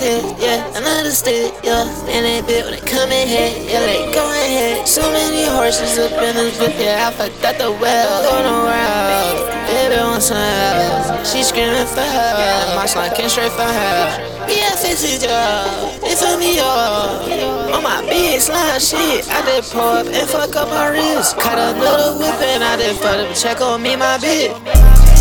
Yeah, another stick, yeah. And that bit when they come in here, yeah, they go here. So many horses up in the bitch, yeah, I forgot the well. Going around, baby wants some help. She screaming for help. My son came straight for help. Yeah, is it, job. They fuck me off. On my big slime shit, I did pull up and fuck up my wrist. Cut another whip and I did fuck up, check on me, my bitch.